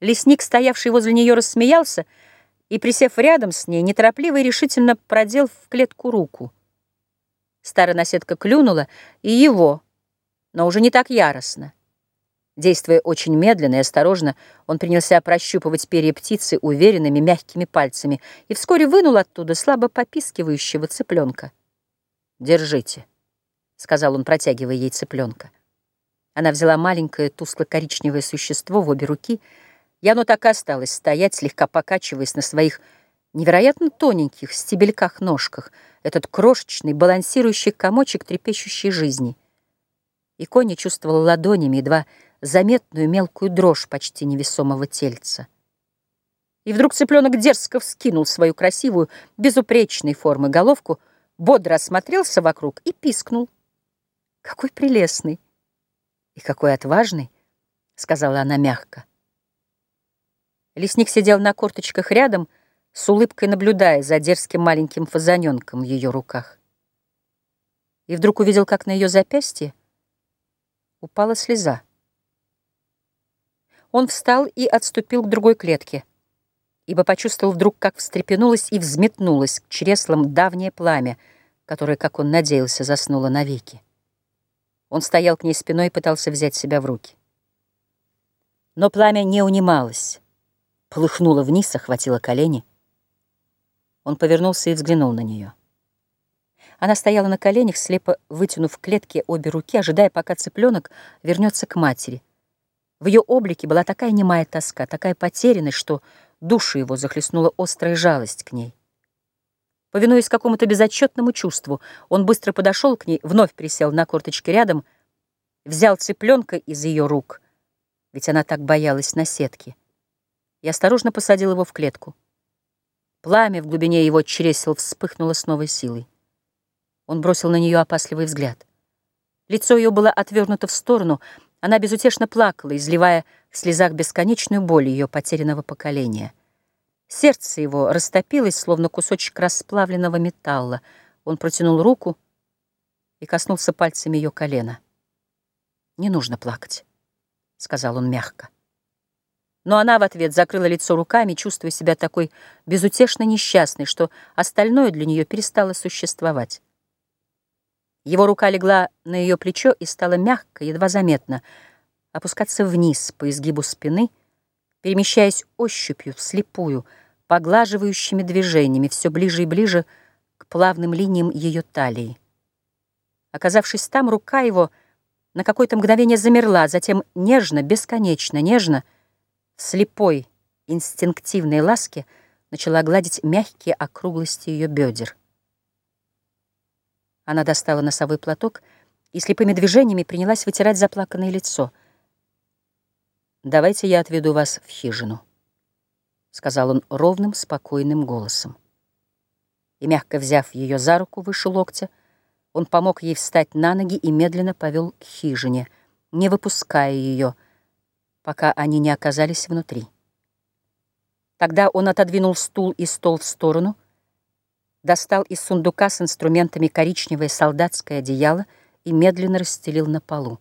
Лесник, стоявший возле нее, рассмеялся и, присев рядом с ней, неторопливо и решительно продел в клетку руку. Старая наседка клюнула и его, но уже не так яростно. Действуя очень медленно и осторожно, он принялся прощупывать перья птицы уверенными мягкими пальцами и вскоре вынул оттуда слабо попискивающего цыпленка. «Держите», — сказал он, протягивая ей цыпленка. Она взяла маленькое тускло-коричневое существо в обе руки — и оно так и осталось стоять, слегка покачиваясь на своих невероятно тоненьких стебельках-ножках, этот крошечный, балансирующий комочек трепещущей жизни. И Коня чувствовала ладонями едва заметную мелкую дрожь почти невесомого тельца. И вдруг цыпленок дерзко вскинул свою красивую, безупречной формы головку, бодро осмотрелся вокруг и пискнул. «Какой прелестный и какой отважный!» — сказала она мягко. Лесник сидел на корточках рядом, с улыбкой наблюдая за дерзким маленьким фазаненком в ее руках. И вдруг увидел, как на ее запястье упала слеза. Он встал и отступил к другой клетке, ибо почувствовал вдруг, как встрепенулось и взметнулось к чреслам давнее пламя, которое, как он надеялся, заснуло навеки. Он стоял к ней спиной и пытался взять себя в руки. Но пламя не унималось полыхнула вниз, охватила колени. Он повернулся и взглянул на нее. Она стояла на коленях, слепо вытянув в клетке обе руки, ожидая, пока цыпленок вернется к матери. В ее облике была такая немая тоска, такая потерянность, что душу его захлестнула острая жалость к ней. Повинуясь какому-то безотчетному чувству, он быстро подошел к ней, вновь присел на корточки рядом, взял цыпленка из ее рук, ведь она так боялась на сетке и осторожно посадил его в клетку. Пламя в глубине его чресел вспыхнуло с новой силой. Он бросил на нее опасливый взгляд. Лицо ее было отвернуто в сторону, она безутешно плакала, изливая в слезах бесконечную боль ее потерянного поколения. Сердце его растопилось, словно кусочек расплавленного металла. Он протянул руку и коснулся пальцами ее колена. «Не нужно плакать», — сказал он мягко. Но она в ответ закрыла лицо руками, чувствуя себя такой безутешно несчастной, что остальное для нее перестало существовать. Его рука легла на ее плечо и стала мягко, едва заметно, опускаться вниз по изгибу спины, перемещаясь ощупью, вслепую, поглаживающими движениями, все ближе и ближе к плавным линиям ее талии. Оказавшись там, рука его на какое-то мгновение замерла, затем нежно, бесконечно нежно — слепой, инстинктивной ласке начала гладить мягкие округлости ее бедер. Она достала носовой платок и слепыми движениями принялась вытирать заплаканное лицо. «Давайте я отведу вас в хижину», — сказал он ровным, спокойным голосом. И, мягко взяв ее за руку выше локтя, он помог ей встать на ноги и медленно повел к хижине, не выпуская ее, — пока они не оказались внутри. Тогда он отодвинул стул и стол в сторону, достал из сундука с инструментами коричневое солдатское одеяло и медленно расстелил на полу.